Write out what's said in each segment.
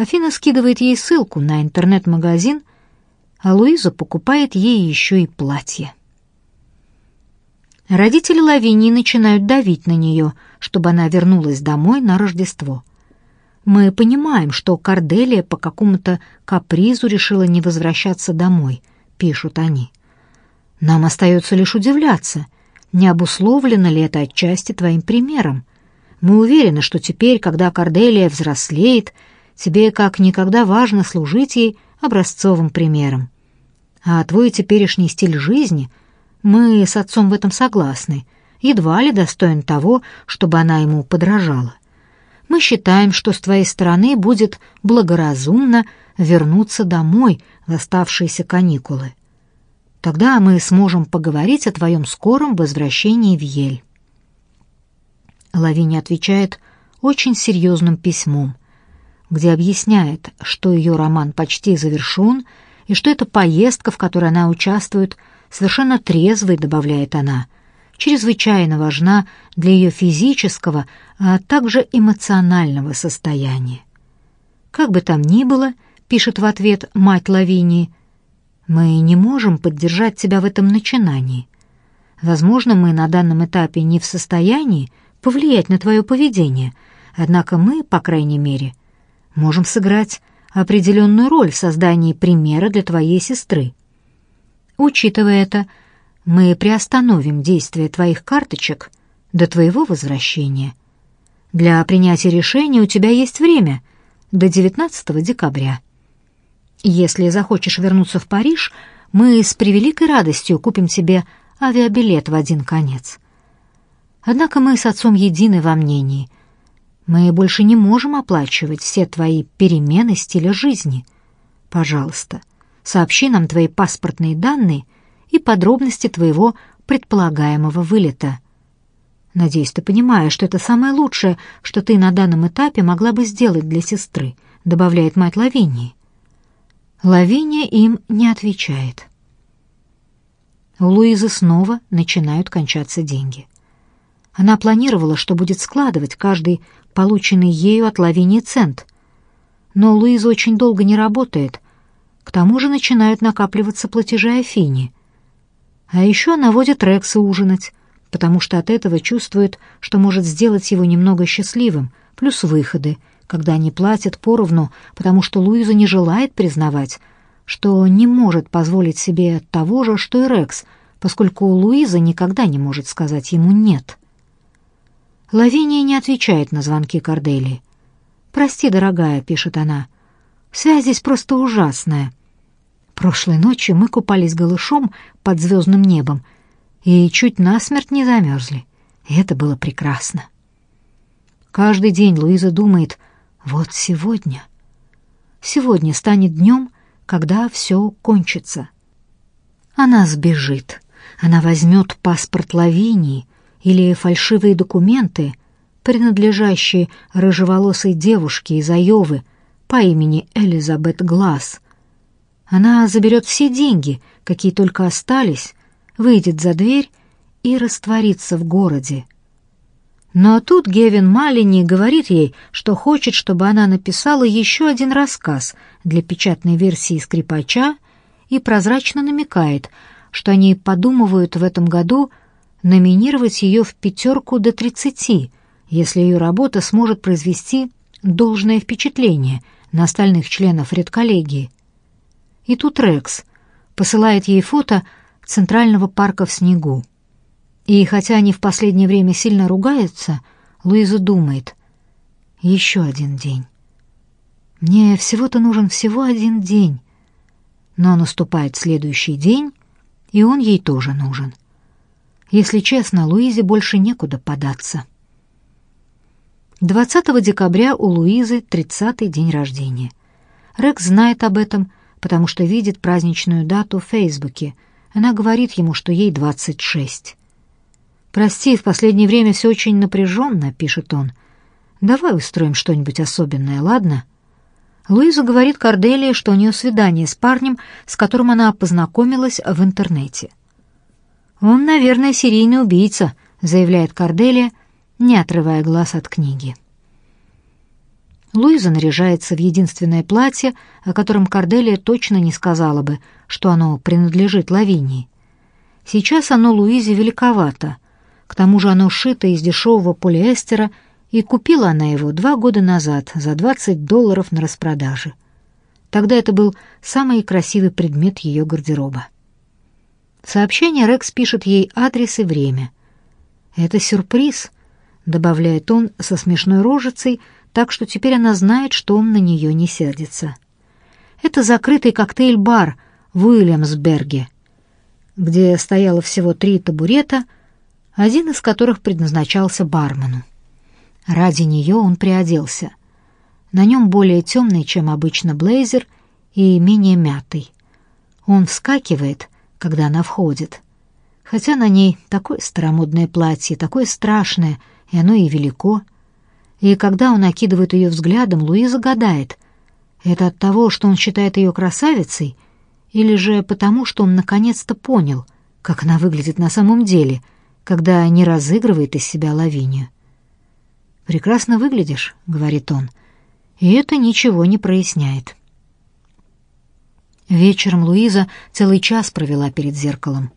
Афина скидывает ей ссылку на интернет-магазин, а Луиза покупает ей еще и платье. Родители Лавинии начинают давить на нее, чтобы она вернулась домой на Рождество. Мы понимаем, что Корделия по какому-то капризу решила не возвращаться домой, пишут они. Нам остается лишь удивляться, не обусловлено ли это отчасти твоим примером. Мы уверены, что теперь, когда Корделия взрослеет, тебе как никогда важно служить ей образцовым примером. А твой теперешний стиль жизни — мы с отцом в этом согласны. Едва ли достоин того, чтобы она ему подражала. Мы считаем, что с твоей стороны будет благоразумно вернуться домой в оставшиеся каникулы. Тогда мы сможем поговорить о твоем скором возвращении в Ель. Лавиния отвечает очень серьезным письмом, где объясняет, что ее роман почти завершен и что эта поездка, в которой она участвует, совершенно трезвой, добавляет она, чрезвычайно важна для ее физического, а также эмоционального состояния. Как бы там ни было, пишет в ответ мать Лавинии, мы не можем поддержать тебя в этом начинании. Возможно, мы на данном этапе не в состоянии повлиять на твое поведение, однако мы, по крайней мере, можем сыграть определенную роль в создании примера для твоей сестры. Учитывая это, мы приостановим действие твоих карточек до твоего возвращения. Для принятия решения у тебя есть время до 19 декабря. Если захочешь вернуться в Париж, мы с превеликой радостью купим тебе авиабилет в один конец. Однако мы с отцом едины во мнении. Мы больше не можем оплачивать все твои перемены стиля жизни. Пожалуйста, Сообщи нам твои паспортные данные и подробности твоего предполагаемого вылета. Надеюсь, ты понимаешь, что это самое лучшее, что ты на данном этапе могла бы сделать для сестры, добавляет мать Лавинии. Лавиния им не отвечает. У Луизы снова начинают кончаться деньги. Она планировала, что будет складывать каждый полученный ею от Лавинии цент. Но Луиза очень долго не работает, к тому же начинают накапливаться платежи Афине. А еще она водит Рекса ужинать, потому что от этого чувствует, что может сделать его немного счастливым, плюс выходы, когда они платят поровну, потому что Луиза не желает признавать, что не может позволить себе того же, что и Рекс, поскольку Луиза никогда не может сказать ему «нет». Лавиния не отвечает на звонки Кордели. «Прости, дорогая», — пишет она, — «связь здесь просто ужасная. Прошлой ночью мы купались голышом под звездным небом и чуть насмерть не замерзли. Это было прекрасно. Каждый день Луиза думает, вот сегодня. Сегодня станет днем, когда все кончится. Она сбежит. Она возьмет паспорт Лавинии или фальшивые документы, принадлежащие рыжеволосой девушке из Айовы по имени Элизабет Глаз — она заберет все деньги, какие только остались, выйдет за дверь и растворится в городе. Но тут Гевин Малини говорит ей, что хочет, чтобы она написала еще один рассказ для печатной версии «Скрипача» и прозрачно намекает, что они подумывают в этом году номинировать ее в пятерку до тридцати, если ее работа сможет произвести должное впечатление на остальных членов редколлегии. И тут Рекс посылает ей фото Центрального парка в снегу. И хотя они в последнее время сильно ругаются, Луиза думает, еще один день. Мне всего-то нужен всего один день. Но наступает следующий день, и он ей тоже нужен. Если честно, Луизе больше некуда податься. 20 декабря у Луизы 30-й день рождения. Рекс знает об этом потому что видит праздничную дату в Фейсбуке. Она говорит ему, что ей 26. «Прости, в последнее время все очень напряженно», — пишет он. «Давай устроим что-нибудь особенное, ладно?» Луиза говорит Корделии, что у нее свидание с парнем, с которым она познакомилась в интернете. «Он, наверное, серийный убийца», — заявляет Корделия, не отрывая глаз от книги. Луиза наряжается в единственное платье, о котором Корделия точно не сказала бы, что оно принадлежит Лавинии. Сейчас оно Луизе великовато, к тому же оно шито из дешевого полиэстера, и купила она его два года назад за 20 долларов на распродаже. Тогда это был самый красивый предмет ее гардероба. В сообщении Рекс пишет ей адрес и время. «Это сюрприз», — добавляет он со смешной рожицей, так что теперь она знает, что он на нее не сердится. Это закрытый коктейль-бар в Уильямсберге, где стояло всего три табурета — один из которых предназначался бармену. Ради нее он приоделся. На нем более темный, чем обычно, блейзер и менее мятый. Он вскакивает, когда она входит, хотя на ней такое старомодное платье, такое страшное, и оно и велико. И когда он окидывает ее взглядом, Луиза гадает, это от того, что он считает ее красавицей, или же потому, что он наконец-то понял, как она выглядит на самом деле — когда не разыгрывает из себя Лавинию. «Прекрасно выглядишь», — говорит он, — и это ничего не проясняет. Вечером Луиза целый час провела перед зеркалом.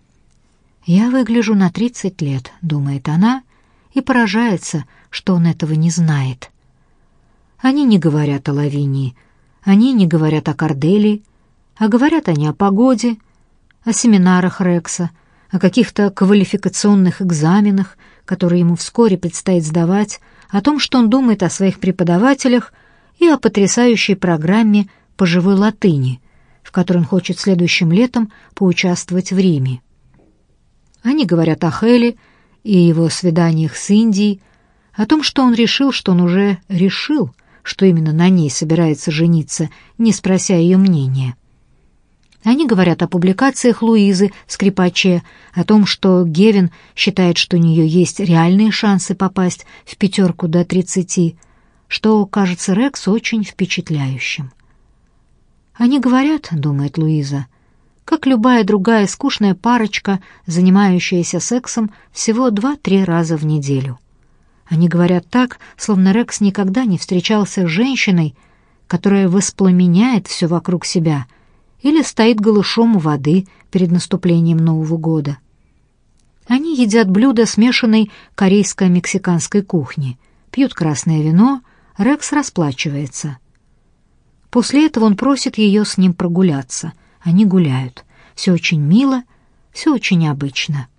«Я выгляжу на тридцать лет», — думает она, и поражается, что он этого не знает. Они не говорят о Лавинии, они не говорят о Корделии, а говорят они о погоде, о семинарах Рекса, о каких-то квалификационных экзаменах, которые ему вскоре предстоит сдавать, о том, что он думает о своих преподавателях и о потрясающей программе по живой латыни, которой он хочет следующим летом поучаствовать в Риме. Они говорят о Хеле и его свиданиях с Индией, о том, что он решил, что он уже решил, что именно на ней собирается жениться, не спрося ее мнения. Они говорят о публикациях Луизы «Скрипаче», о том, что Гевин считает, что у нее есть реальные шансы попасть в пятерку до тридцати, что кажется Рекс очень впечатляющим. «Они говорят, — думает Луиза, — как любая другая скучная парочка, занимающаяся сексом всего два-три раза в неделю. Они говорят так, словно Рекс никогда не встречался с женщиной, которая воспламеняет все вокруг себя — или стоит голышом у воды перед наступлением Нового года. Они едят блюда смешанной корейско-мексиканской кухни, пьют красное вино, Рекс расплачивается. После этого он просит ее с ним прогуляться. Они гуляют. Все очень мило, все очень обычно.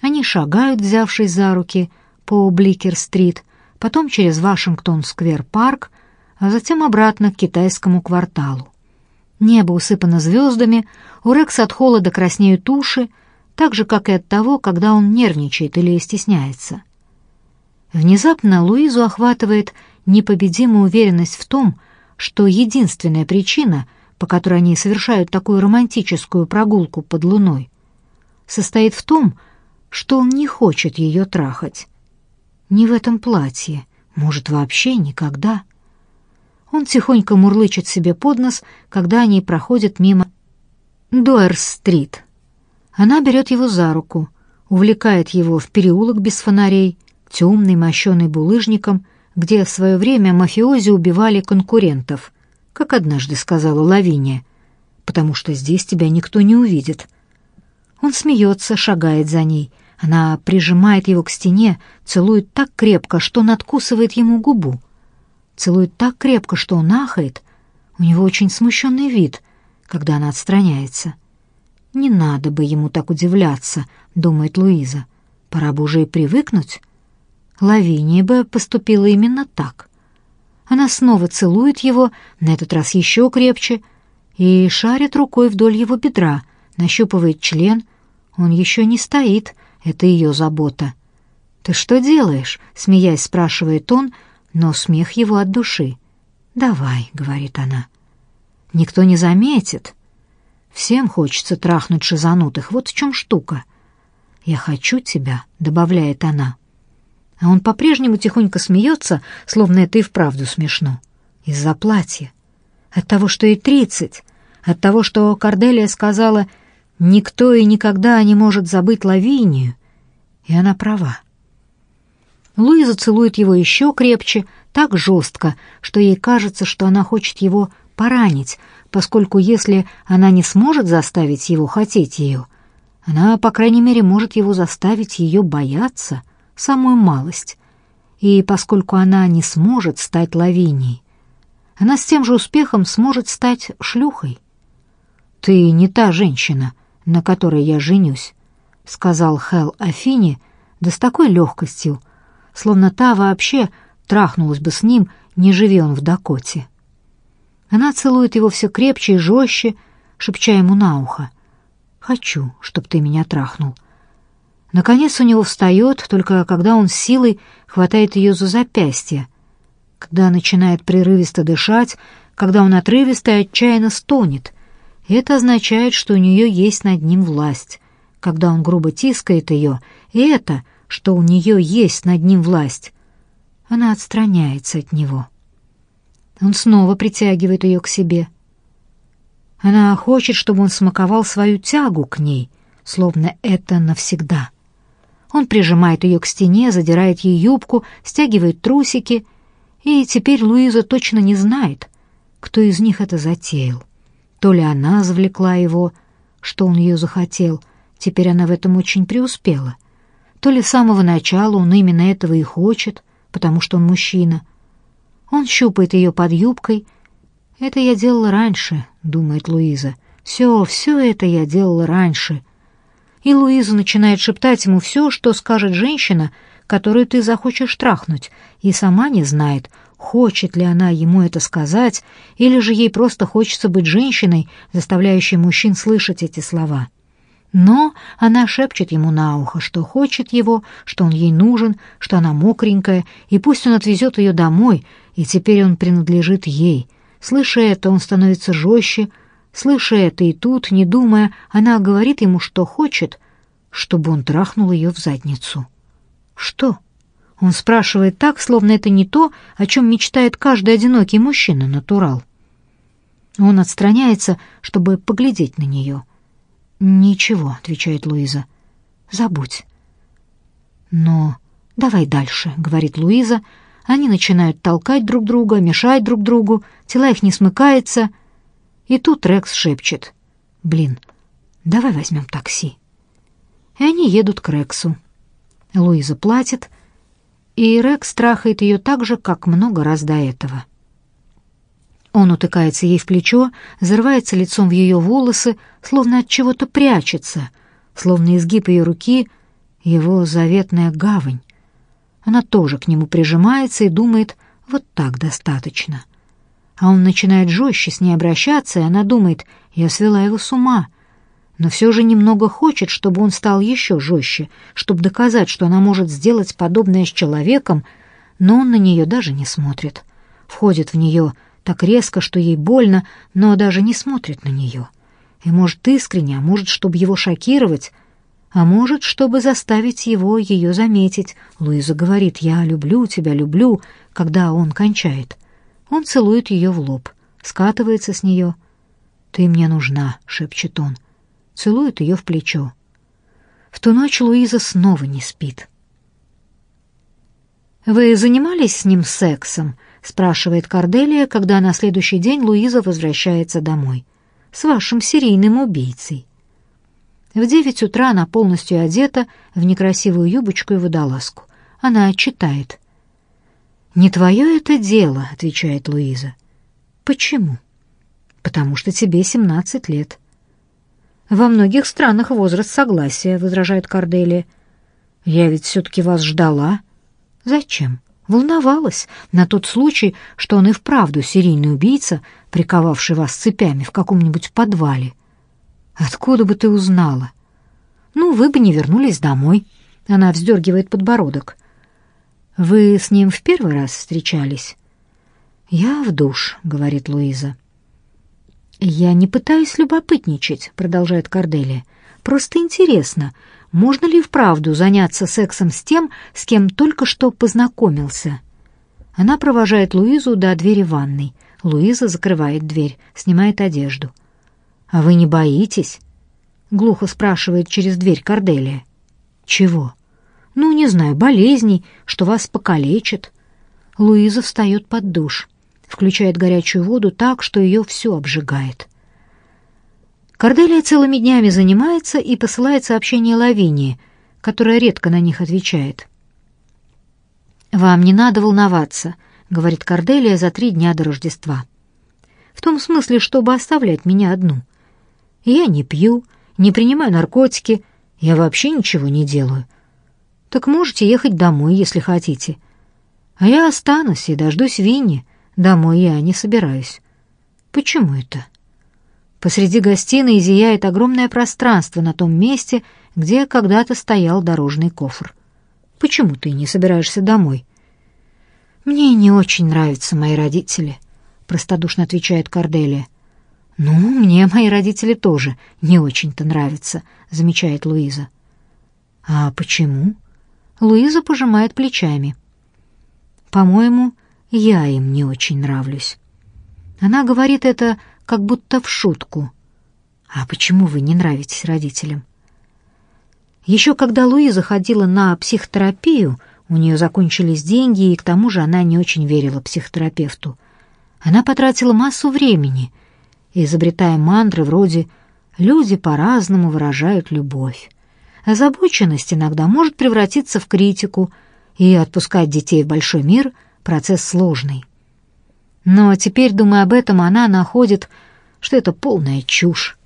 Они шагают, взявшись за руки, по Бликер-стрит, потом через Вашингтон-сквер-парк, а затем обратно к китайскому кварталу. Небо усыпано звездами, у Рекса от холода краснеют уши, так же, как и от того, когда он нервничает или стесняется. Внезапно Луизу охватывает непобедимая уверенность в том, что единственная причина, по которой они совершают такую романтическую прогулку под луной, состоит в том, что он не хочет ее трахать. Не в этом платье, может, вообще никогда. Он тихонько мурлычет себе под нос, когда они проходят мимо Дуэрс-стрит. Она берет его за руку, увлекает его в переулок без фонарей, темный, мощеный булыжником, где в свое время мафиози убивали конкурентов, как однажды сказала Лавиния, потому что здесь тебя никто не увидит. Он смеется, шагает за ней. Она прижимает его к стене, целует так крепко, что надкусывает ему губу целует так крепко, что он ахает. У него очень смущенный вид, когда она отстраняется. «Не надо бы ему так удивляться», — думает Луиза. «Пора бы уже и привыкнуть». Лавиния бы поступила именно так. Она снова целует его, на этот раз еще крепче, и шарит рукой вдоль его бедра, нащупывает член. Он еще не стоит, это ее забота. «Ты что делаешь?» — смеясь спрашивает он, — но смех его от души. «Давай», — говорит она. «Никто не заметит. Всем хочется трахнуть шизанутых, вот в чем штука». «Я хочу тебя», — добавляет она. А он по-прежнему тихонько смеется, словно это и вправду смешно. Из-за платья. От того, что ей тридцать. От того, что Корделия сказала «никто и никогда не может забыть Лавинию». И она права. Луиза целует его еще крепче, так жестко, что ей кажется, что она хочет его поранить, поскольку если она не сможет заставить его хотеть ее, она, по крайней мере, может его заставить ее бояться, самую малость. И поскольку она не сможет стать лавинией, она с тем же успехом сможет стать шлюхой. «Ты не та женщина, на которой я женюсь», — сказал Хел Афине, да с такой легкостью, словно та вообще трахнулась бы с ним, не живи он в Дакоте. Она целует его все крепче и жестче, шепча ему на ухо. «Хочу, чтоб ты меня трахнул». Наконец у него встает, только когда он силой хватает ее за запястье, когда начинает прерывисто дышать, когда он отрывисто и отчаянно стонет. Это означает, что у нее есть над ним власть. Когда он грубо тискает ее, и это, что у нее есть над ним власть, она отстраняется от него. Он снова притягивает ее к себе. Она хочет, чтобы он смаковал свою тягу к ней, словно это навсегда. Он прижимает ее к стене, задирает ей юбку, стягивает трусики, и теперь Луиза точно не знает, кто из них это затеял. То ли она завлекла его, что он ее захотел, теперь она в этом очень преуспела, то ли с самого начала он именно этого и хочет, потому что он мужчина — он щупает ее под юбкой. «Это я делала раньше», — думает Луиза. «Все, все это я делала раньше». И Луиза начинает шептать ему все, что скажет женщина, которую ты захочешь трахнуть, и сама не знает, хочет ли она ему это сказать, или же ей просто хочется быть женщиной, заставляющей мужчин слышать эти слова. Но она шепчет ему на ухо, что хочет его, что он ей нужен, что она мокраенькая, и пусть он отвезет ее домой, и теперь он принадлежит ей. Слыша это, он становится жестче, слыша это и тут, не думая, она говорит ему, что хочет, чтобы он трахнул ее в задницу. «Что?» Он спрашивает так, словно это не то, о чем мечтает каждый одинокий мужчина-натурал. Он отстраняется, чтобы поглядеть на нее — «Ничего», — отвечает Луиза. «Забудь». «Но давай дальше», — говорит Луиза. Они начинают толкать друг друга, мешать друг другу, тела их не смыкаются. И тут Рекс шепчет. «Блин, давай возьмем такси». И они едут к Рексу. Луиза платит, и Рекс трахает ее так же, как много раз до этого. Он утыкается ей в плечо, зарывается лицом в ее волосы, словно от чего-то прячется, словно изгиб ее руки — его заветная гавань. Она тоже к нему прижимается и думает, вот так достаточно. А он начинает жестче с ней обращаться, и она думает, я свела его с ума. Но все же немного хочет, чтобы он стал еще жестче, чтобы доказать, что она может сделать подобное с человеком, но он на нее даже не смотрит. Входит в нее так резко, что ей больно, но даже не смотрит на нее. И может искренне, а может, чтобы его шокировать, а может, чтобы заставить его ее заметить. Луиза говорит «Я люблю тебя, люблю», когда он кончает. Он целует ее в лоб, скатывается с нее. «Ты мне нужна», — шепчет он. Целует ее в плечо. В ту ночь Луиза снова не спит. «Вы занимались с ним сексом?» — спрашивает Корделия, когда на следующий день Луиза возвращается домой. «С вашим серийным убийцей». В девять утра она полностью одета в некрасивую юбочку и водолазку. Она читает. «Не твое это дело», — отвечает Луиза. «Почему?» «Потому что тебе семнадцать лет». «Во многих странах возраст согласия», — возражает Корделия. «Я ведь все-таки вас ждала». «Зачем?» Волновалась на тот случай, что он и вправду серийный убийца, приковавший вас цепями в каком-нибудь подвале. Откуда бы ты узнала? Ну, вы бы не вернулись домой. Она вздергивает подбородок. Вы с ним в первый раз встречались? Я в душ, говорит Луиза. Я не пытаюсь любопытничать, продолжает Корделия. Просто интересно, можно ли вправду заняться сексом с тем, с кем только что познакомился. Она провожает Луизу до двери ванной. Луиза закрывает дверь, снимает одежду. «А вы не боитесь?» — глухо спрашивает через дверь Корделия. «Чего?» Ну, не знаю, болезней, что вас покалечат. Луиза встает под душ, включает горячую воду так, что ее все обжигает. Корделия целыми днями занимается и посылает сообщения Лавинии, которая редко на них отвечает. «Вам не надо волноваться», — говорит Корделия за три дня до Рождества. «В том смысле, чтобы оставлять меня одну. Я не пью, не принимаю наркотики, я вообще ничего не делаю. Так можете ехать домой, если хотите. А я останусь и дождусь Винни. Домой я не собираюсь. Почему это? Посреди гостиной зияет огромное пространство на том месте, где когда-то стоял дорожный кофр. Почему ты не собираешься домой? Мне не очень нравятся мои родители, простодушно отвечает Корделия. Ну, мне мои родители тоже не очень-то нравятся, замечает Луиза. А почему? Луиза пожимает плечами. По-моему, я им не очень нравлюсь. Она говорит это как будто в шутку. А почему вы не нравитесь родителям? Еще когда Луиза ходила на психотерапию, у нее закончились деньги, и к тому же она не очень верила психотерапевту. Она потратила массу времени, изобретая мантры вроде «люди по-разному выражают любовь». Озабоченность иногда может превратиться в критику, и отпускать детей в большой мир — процесс сложный. Но теперь, думая об этом, она находит, что это полная чушь.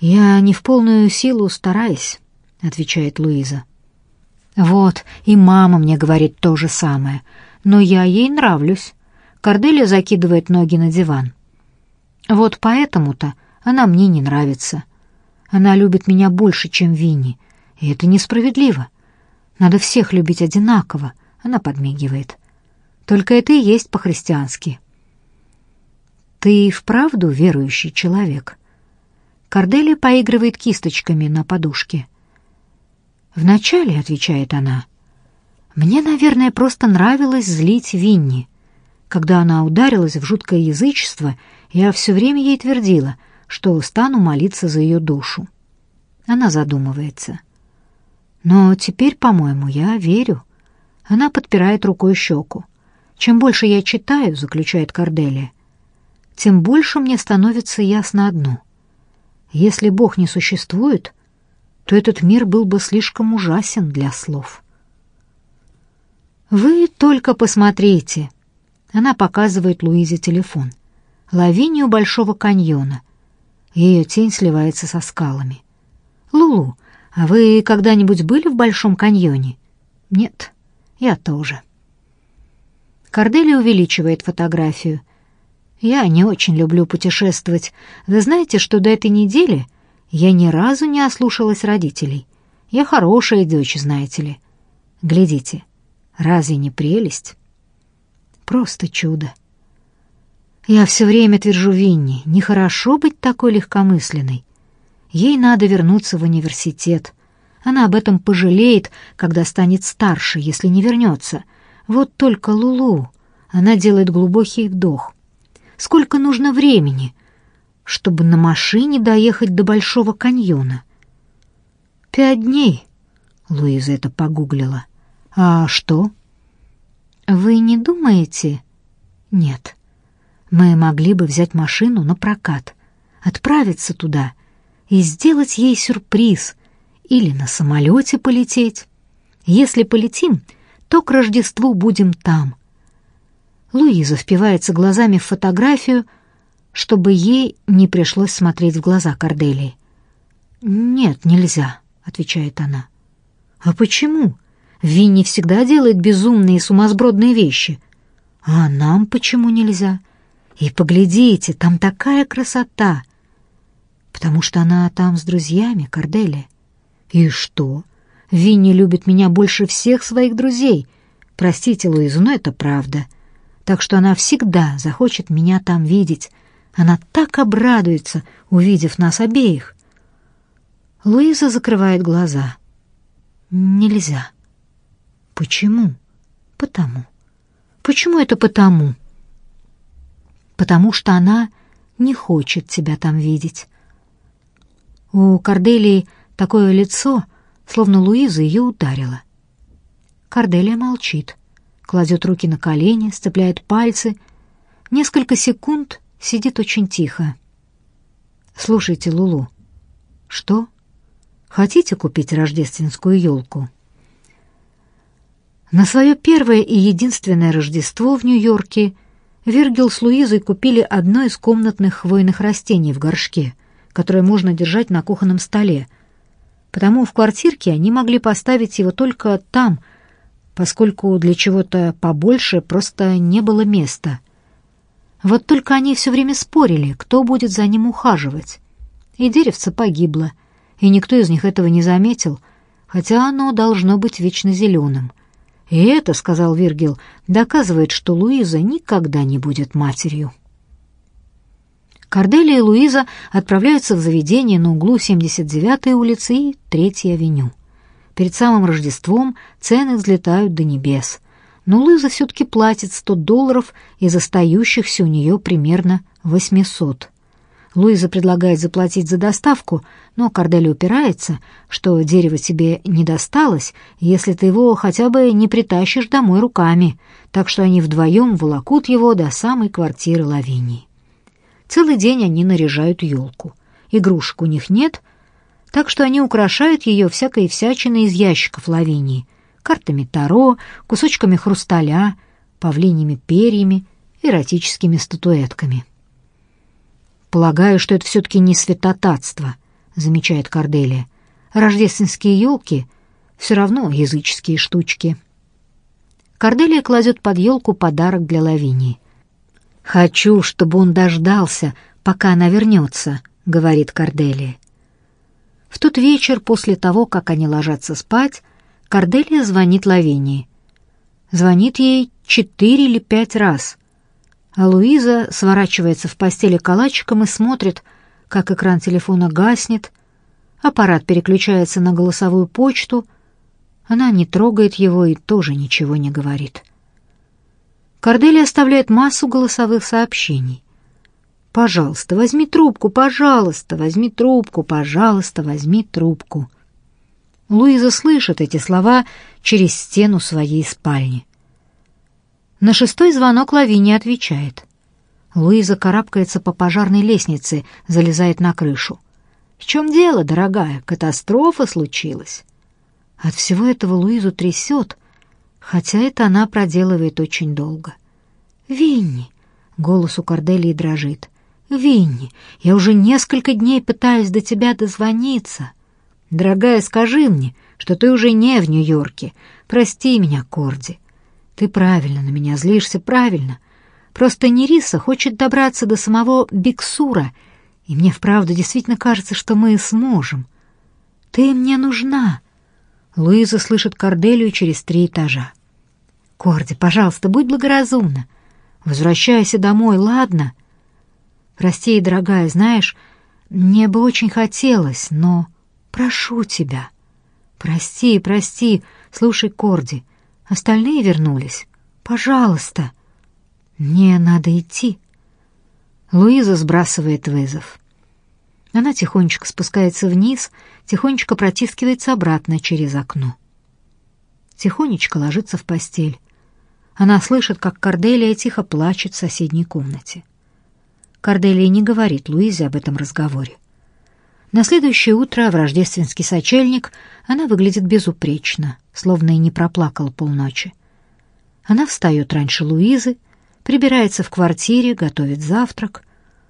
«Я не в полную силу стараюсь», — отвечает Луиза. «Вот, и мама мне говорит то же самое, но я ей нравлюсь». Корделия закидывает ноги на диван. «Вот поэтому-то она мне не нравится». Она любит меня больше, чем Винни, и это несправедливо. Надо всех любить одинаково, она подмигивает. Только это и есть по-христиански. Ты вправду верующий человек? Корделия поигрывает кисточками на подушке. Вначале, отвечает она, мне, наверное, просто нравилось злить Винни. Когда она ударилась в жуткое язычество, я все время ей твердила — что стану молиться за ее душу. Она задумывается. Но теперь, по-моему, я верю. Она подпирает рукой щеку. Чем больше я читаю, заключает Корделия, тем больше мне становится ясно одно. Если Бог не существует, то этот мир был бы слишком ужасен для слов. Вы только посмотрите. Она показывает Луизе телефон. Лавинию Большого каньона — ее тень сливается со скалами. «Лулу, а вы когда-нибудь были в Большом каньоне?» «Нет, я тоже». Кордели увеличивает фотографию. «Я не очень люблю путешествовать. Вы знаете, что до этой недели я ни разу не ослушалась родителей. Я хорошая дочь, знаете ли. Глядите, разве не прелесть?» «Просто чудо». Я все время твержу Винни, нехорошо быть такой легкомысленной. Ей надо вернуться в университет. Она об этом пожалеет, когда станет старше, если не вернется. Вот только Лулу. Она делает глубокий вдох. Сколько нужно времени, чтобы на машине доехать до Большого каньона? Пять дней. Луиза это погуглила. А что? Вы не думаете? Нет. Мы могли бы взять машину на прокат, отправиться туда и сделать ей сюрприз или на самолете полететь. Если полетим, то к Рождеству будем там. Луиза впивается глазами в фотографию, чтобы ей не пришлось смотреть в глаза Корделии. «Нет, нельзя», — отвечает она. «А почему? Винни всегда делает безумные и сумасбродные вещи. А нам почему нельзя?» И поглядите, там такая красота. Потому что она там с друзьями, Корделия. И что? Винни любит меня больше всех своих друзей. Простите, Луизу, но это правда. Так что она всегда захочет меня там видеть. Она так обрадуется, увидев нас обеих. Луиза закрывает глаза. Нельзя. Почему? Потому. Почему это потому? Потому что она не хочет тебя там видеть. У Корделии такое лицо, словно Луиза ее ударила. Корделия молчит, кладет руки на колени, сцепляет пальцы. Несколько секунд сидит очень тихо. «Слушайте, Лулу». «Что? Хотите купить рождественскую елку?» На свое первое и единственное Рождество в Нью-Йорке Виргил с Луизой купили одно из комнатных хвойных растений в горшке, которое можно держать на кухонном столе. Потому в квартирке они могли поставить его только там, поскольку для чего-то побольше просто не было места. Вот только они все время спорили, кто будет за ним ухаживать. И деревце погибло, и никто из них этого не заметил, хотя оно должно быть вечно зеленым. И это, — сказал Виргил, — доказывает, что Луиза никогда не будет матерью. Корделия и Луиза отправляются в заведение на углу 79-й улицы и 3-й авеню. Перед самым Рождеством цены взлетают до небес. Но Луиза все-таки платит 100 долларов из остающихся у нее примерно 800. Луиза предлагает заплатить за доставку, но Кордели упирается, что дерево тебе не досталось, если ты его хотя бы не притащишь домой руками, так что они вдвоем волокут его до самой квартиры Лавинии. Целый день они наряжают елку. Игрушек у них нет — так что они украшают ее всякой всячиной из ящиков лавинии, картами Таро, кусочками хрусталя, павлиньими перьями, эротическими статуэтками. «Полагаю, что это все-таки не святотатство», — замечает Корделия. «Рождественские елки все равно языческие штучки». Корделия кладет под елку подарок для Лавинии. «Хочу, чтобы он дождался, пока она вернется», — говорит Корделия. В тот вечер, после того, как они ложатся спать, Корделия звонит Лавинии. Звонит ей четыре или пять раз, а Луиза сворачивается в постели калачиком и смотрит, как экран телефона гаснет, аппарат переключается на голосовую почту, она не трогает его и тоже ничего не говорит. Корделия оставляет массу голосовых сообщений. Пожалуйста, возьми трубку, пожалуйста, возьми трубку, пожалуйста, возьми трубку. Луиза слышит эти слова через стену своей спальни. На шестой звонок Лавини отвечает. Луиза карабкается по пожарной лестнице, залезает на крышу. «В чем дело, дорогая? Катастрофа случилась». От всего этого Луизу трясет, хотя это она проделывает очень долго. «Винни!» — голос у Корделии дрожит. «Винни, я уже несколько дней пытаюсь до тебя дозвониться. Дорогая, скажи мне, что ты уже не в Нью-Йорке. Прости меня, Корди. Ты правильно на меня злишься, правильно. Просто Нериса хочет добраться до самого Биксура, и мне вправду действительно кажется, что мы сможем. Ты мне нужна». Луиза слышит Корделию через три этажа. «Корди, пожалуйста, будь благоразумна. Возвращайся домой, ладно?» Прости, дорогая, знаешь, мне бы очень хотелось, но прошу тебя. Прости, прости, слушай, Корди, остальные вернулись. Пожалуйста. Мне надо идти. Луиза сбрасывает вызов. Она тихонечко спускается вниз, тихонечко протискивается обратно через окно. Тихонечко ложится в постель. Она слышит, как Корделия тихо плачет в соседней комнате. Корделия не говорит Луизе об этом разговоре. На следующее утро в рождественский сочельник она выглядит безупречно, словно и не проплакала полночи. Она встает раньше Луизы, прибирается в квартире, готовит завтрак,